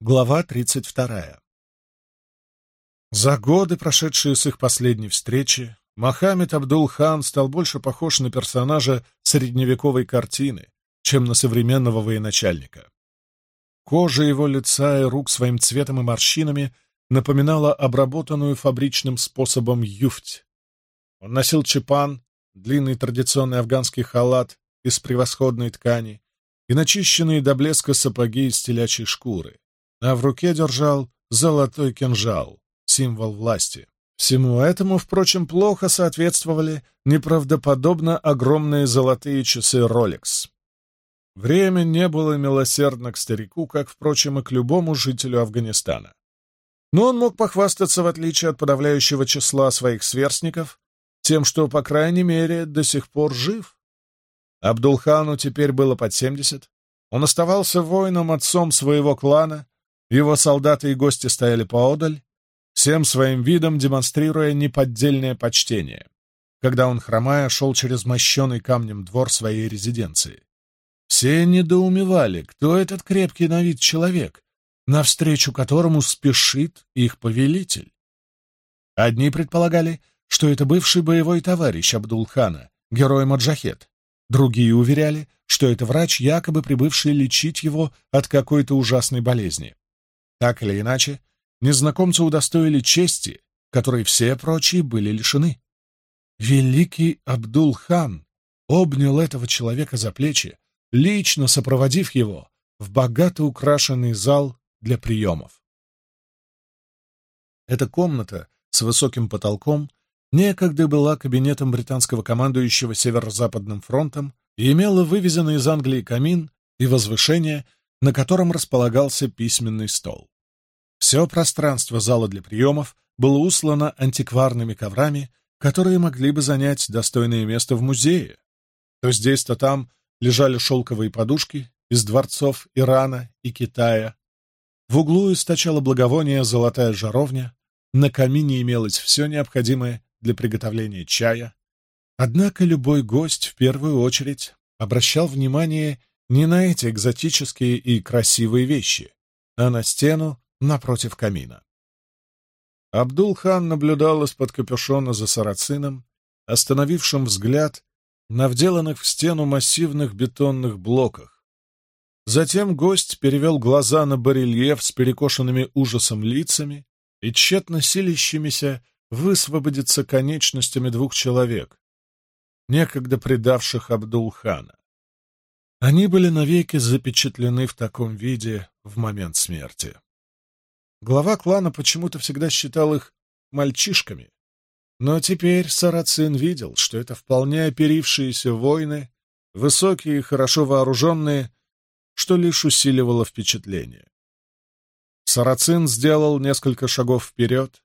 Глава 32. За годы, прошедшие с их последней встречи, Мохаммед Абдул-хан стал больше похож на персонажа средневековой картины, чем на современного военачальника. Кожа его лица и рук своим цветом и морщинами напоминала обработанную фабричным способом юфть. Он носил чепан, длинный традиционный афганский халат из превосходной ткани и начищенные до блеска сапоги из телячьей шкуры а в руке держал золотой кинжал, символ власти. Всему этому, впрочем, плохо соответствовали неправдоподобно огромные золотые часы Rolex. Время не было милосердно к старику, как, впрочем, и к любому жителю Афганистана. Но он мог похвастаться, в отличие от подавляющего числа своих сверстников, тем, что, по крайней мере, до сих пор жив. Абдулхану теперь было под семьдесят. Он оставался воином-отцом своего клана, его солдаты и гости стояли поодаль, всем своим видом демонстрируя неподдельное почтение, когда он, хромая, шел через мощенный камнем двор своей резиденции. Все недоумевали, кто этот крепкий на вид человек, навстречу которому спешит их повелитель. Одни предполагали, что это бывший боевой товарищ Абдулхана, герой Маджахет. Другие уверяли, что это врач, якобы прибывший лечить его от какой-то ужасной болезни. Так или иначе, незнакомца удостоили чести, которой все прочие были лишены. Великий Абдул-хан обнял этого человека за плечи, лично сопроводив его в богато украшенный зал для приемов. Эта комната с высоким потолком некогда была кабинетом британского командующего Северо-Западным фронтом и имела вывезенный из Англии камин и возвышение, на котором располагался письменный стол. Все пространство зала для приемов было услано антикварными коврами, которые могли бы занять достойное место в музее. То здесь, то там лежали шелковые подушки из дворцов Ирана и Китая. В углу источала благовоние золотая жаровня, на камине имелось все необходимое для приготовления чая. Однако любой гость в первую очередь обращал внимание не на эти экзотические и красивые вещи, а на стену напротив камина. Абдул-хан наблюдал из-под капюшона за сарацином, остановившим взгляд на вделанных в стену массивных бетонных блоках. Затем гость перевел глаза на барельеф с перекошенными ужасом лицами и тщетно силищимися высвободиться конечностями двух человек, некогда предавших Абдул-хана. Они были навеки запечатлены в таком виде в момент смерти. Глава клана почему-то всегда считал их мальчишками. Но теперь Сарацин видел, что это вполне оперившиеся воины, высокие и хорошо вооруженные, что лишь усиливало впечатление. Сарацин сделал несколько шагов вперед.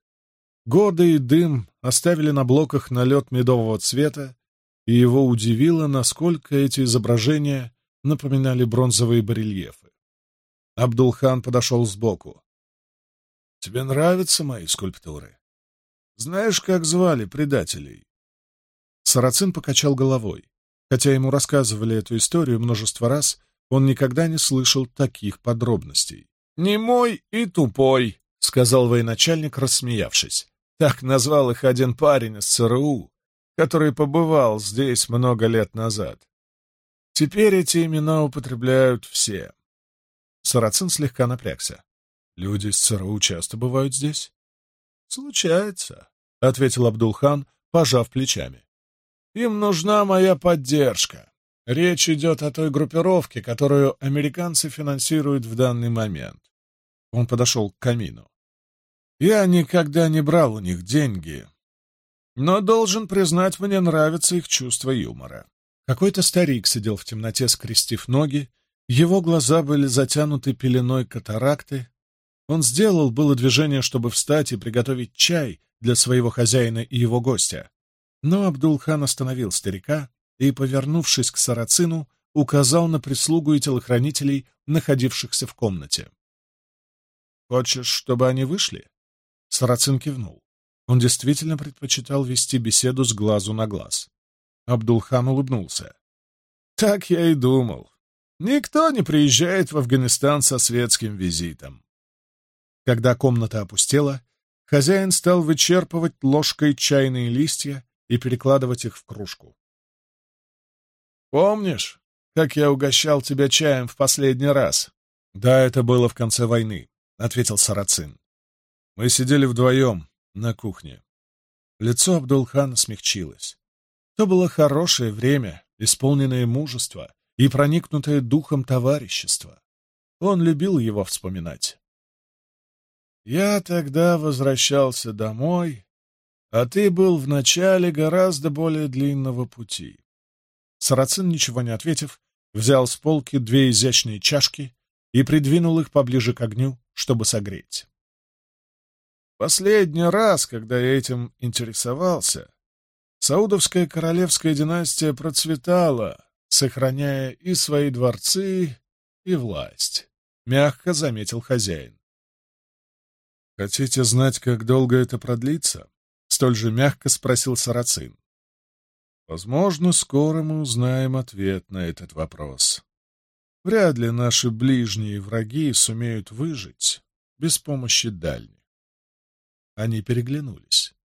Годы и дым оставили на блоках налет медового цвета, и его удивило, насколько эти изображения напоминали бронзовые барельефы. Абдулхан подошел сбоку. — Тебе нравятся мои скульптуры? Знаешь, как звали предателей? Сарацин покачал головой. Хотя ему рассказывали эту историю множество раз, он никогда не слышал таких подробностей. Не мой и тупой», — сказал военачальник, рассмеявшись. Так назвал их один парень из ЦРУ, который побывал здесь много лет назад. Теперь эти имена употребляют все. Сарацин слегка напрягся. Люди с ЦРУ часто бывают здесь? Случается, — ответил Абдулхан, пожав плечами. Им нужна моя поддержка. Речь идет о той группировке, которую американцы финансируют в данный момент. Он подошел к камину. Я никогда не брал у них деньги, но должен признать, мне нравится их чувство юмора. Какой-то старик сидел в темноте, скрестив ноги, его глаза были затянуты пеленой катаракты. Он сделал было движение, чтобы встать и приготовить чай для своего хозяина и его гостя. Но Абдулхан остановил старика и, повернувшись к сарацину, указал на прислугу и телохранителей, находившихся в комнате. «Хочешь, чтобы они вышли?» Сарацин кивнул. Он действительно предпочитал вести беседу с глазу на глаз. Абдулхан улыбнулся. «Так я и думал. Никто не приезжает в Афганистан со светским визитом». Когда комната опустела, хозяин стал вычерпывать ложкой чайные листья и перекладывать их в кружку. «Помнишь, как я угощал тебя чаем в последний раз?» «Да, это было в конце войны», — ответил Сарацин. «Мы сидели вдвоем на кухне». Лицо Абдулхана смягчилось. То было хорошее время, исполненное мужества и проникнутое духом товарищества. Он любил его вспоминать. «Я тогда возвращался домой, а ты был в начале гораздо более длинного пути». Сарацин, ничего не ответив, взял с полки две изящные чашки и придвинул их поближе к огню, чтобы согреть. Последний раз, когда я этим интересовался, Саудовская королевская династия процветала, сохраняя и свои дворцы, и власть, — мягко заметил хозяин. «Хотите знать, как долго это продлится?» — столь же мягко спросил Сарацин. «Возможно, скоро мы узнаем ответ на этот вопрос. Вряд ли наши ближние враги сумеют выжить без помощи дальних». Они переглянулись.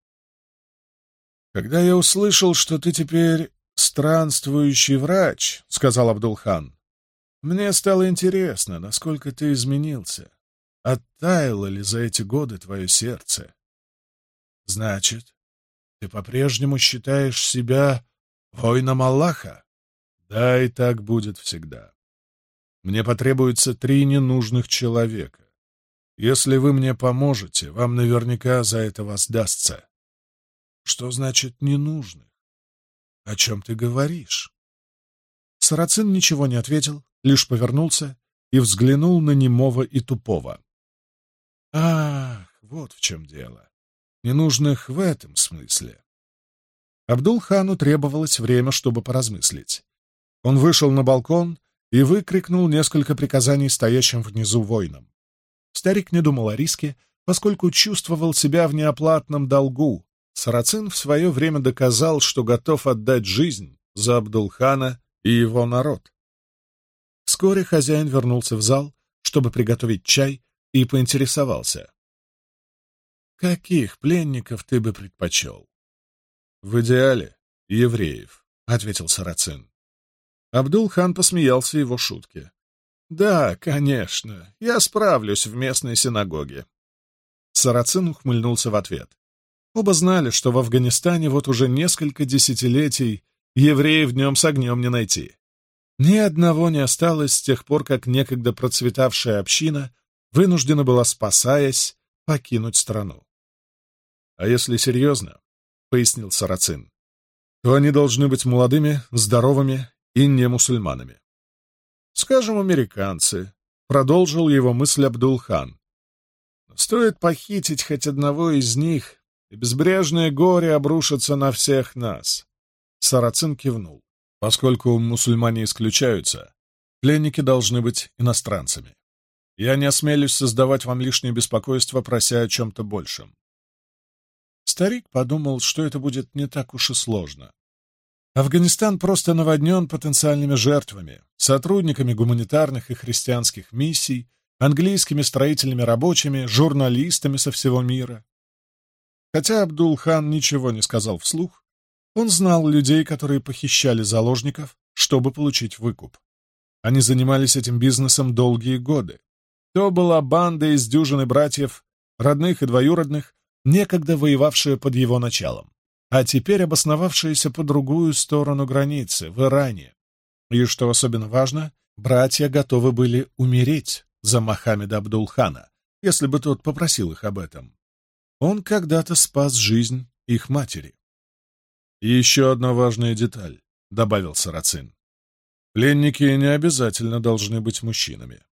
«Когда я услышал, что ты теперь странствующий врач», — сказал Абдулхан, — «мне стало интересно, насколько ты изменился. Оттаяло ли за эти годы твое сердце?» «Значит, ты по-прежнему считаешь себя воином Аллаха?» «Да, и так будет всегда. Мне потребуется три ненужных человека. Если вы мне поможете, вам наверняка за это воздастся что значит ненужных. О чем ты говоришь? Сарацин ничего не ответил, лишь повернулся и взглянул на немого и тупого. Ах, вот в чем дело. Ненужных в этом смысле. Абдул-хану требовалось время, чтобы поразмыслить. Он вышел на балкон и выкрикнул несколько приказаний стоящим внизу воинам. Старик не думал о риске, поскольку чувствовал себя в неоплатном долгу, Сарацин в свое время доказал, что готов отдать жизнь за Абдулхана и его народ. Вскоре хозяин вернулся в зал, чтобы приготовить чай, и поинтересовался. «Каких пленников ты бы предпочел?» «В идеале евреев», — ответил Сарацин. Абдул-хан посмеялся его шутке. «Да, конечно, я справлюсь в местной синагоге». Сарацин ухмыльнулся в ответ. Оба знали, что в Афганистане вот уже несколько десятилетий евреев днем с огнем не найти. Ни одного не осталось с тех пор, как некогда процветавшая община вынуждена была, спасаясь, покинуть страну. «А если серьезно, — пояснил Сарацин, — то они должны быть молодыми, здоровыми и не мусульманами. Скажем, американцы, — продолжил его мысль Абдулхан. Стоит похитить хоть одного из них, и безбрежное горе обрушится на всех нас. Сарацин кивнул. Поскольку мусульмане исключаются, пленники должны быть иностранцами. Я не осмелюсь создавать вам лишнее беспокойство, прося о чем-то большем. Старик подумал, что это будет не так уж и сложно. Афганистан просто наводнен потенциальными жертвами, сотрудниками гуманитарных и христианских миссий, английскими строительными рабочими, журналистами со всего мира. Хотя Абдулхан ничего не сказал вслух, он знал людей, которые похищали заложников, чтобы получить выкуп. Они занимались этим бизнесом долгие годы. То была банда из дюжины братьев, родных и двоюродных, некогда воевавшая под его началом, а теперь обосновавшаяся по другую сторону границы, в Иране. И, что особенно важно, братья готовы были умереть за Мохаммеда Абдулхана, если бы тот попросил их об этом. Он когда-то спас жизнь их матери. «Еще одна важная деталь», — добавил Сарацин. «Пленники не обязательно должны быть мужчинами».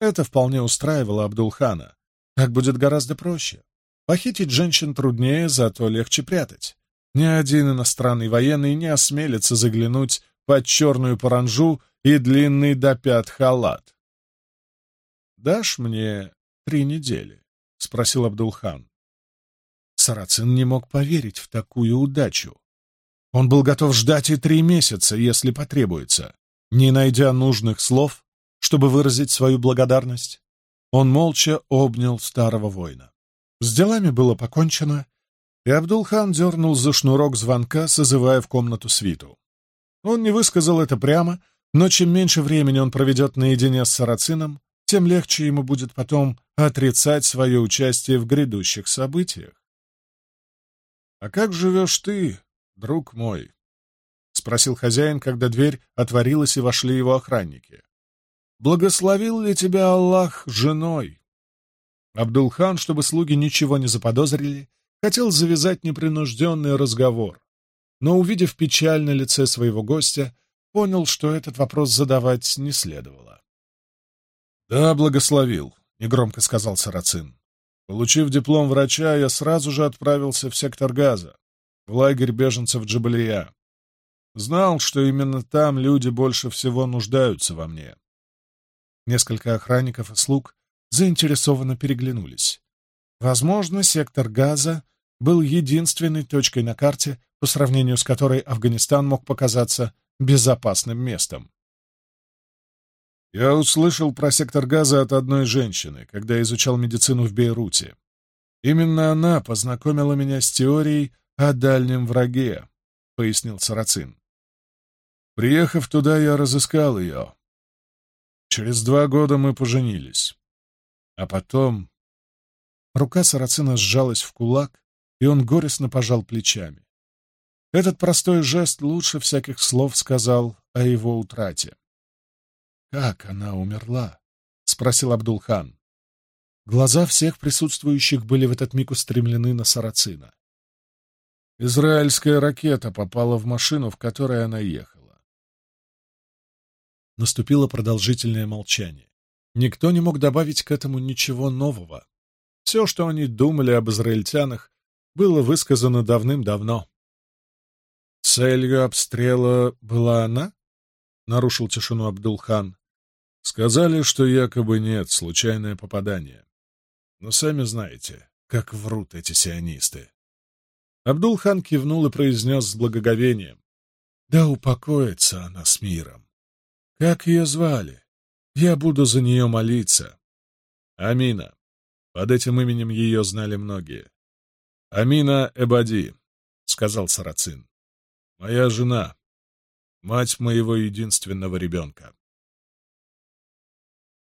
Это вполне устраивало Абдулхана. Так будет гораздо проще. Похитить женщин труднее, зато легче прятать. Ни один иностранный военный не осмелится заглянуть под черную паранжу и длинный до пят халат. «Дашь мне три недели?» — спросил Абдулхан. Сарацин не мог поверить в такую удачу. Он был готов ждать и три месяца, если потребуется, не найдя нужных слов, чтобы выразить свою благодарность. Он молча обнял старого воина. С делами было покончено, и Абдулхан дернул за шнурок звонка, созывая в комнату свиту. Он не высказал это прямо, но чем меньше времени он проведет наедине с Сарацином, тем легче ему будет потом отрицать свое участие в грядущих событиях. «А как живешь ты, друг мой?» — спросил хозяин, когда дверь отворилась и вошли его охранники. «Благословил ли тебя Аллах женой?» Абдулхан, чтобы слуги ничего не заподозрили, хотел завязать непринужденный разговор, но, увидев печаль на лице своего гостя, понял, что этот вопрос задавать не следовало. Да, благословил, негромко сказал Сарацин. Получив диплом врача, я сразу же отправился в сектор газа, в лагерь беженцев Джабалия. Знал, что именно там люди больше всего нуждаются во мне. Несколько охранников и слуг заинтересованно переглянулись. Возможно, сектор газа был единственной точкой на карте, по сравнению с которой Афганистан мог показаться безопасным местом. Я услышал про сектор газа от одной женщины, когда изучал медицину в Бейруте. Именно она познакомила меня с теорией о дальнем враге, — пояснил Сарацин. Приехав туда, я разыскал ее. Через два года мы поженились. А потом... Рука Сарацина сжалась в кулак, и он горестно пожал плечами. Этот простой жест лучше всяких слов сказал о его утрате. «Как она умерла?» — спросил Абдулхан. Глаза всех присутствующих были в этот миг устремлены на Сарацина. Израильская ракета попала в машину, в которой она ехала. Наступило продолжительное молчание. Никто не мог добавить к этому ничего нового. Все, что они думали об израильтянах, было высказано давным-давно. «Целью обстрела была она?» — нарушил тишину Абдулхан. Сказали, что якобы нет, случайное попадание. Но сами знаете, как врут эти сионисты. Абдул-хан кивнул и произнес с благоговением. Да упокоится она с миром. Как ее звали? Я буду за нее молиться. Амина. Под этим именем ее знали многие. Амина Эбади, — сказал Сарацин. Моя жена, мать моего единственного ребенка.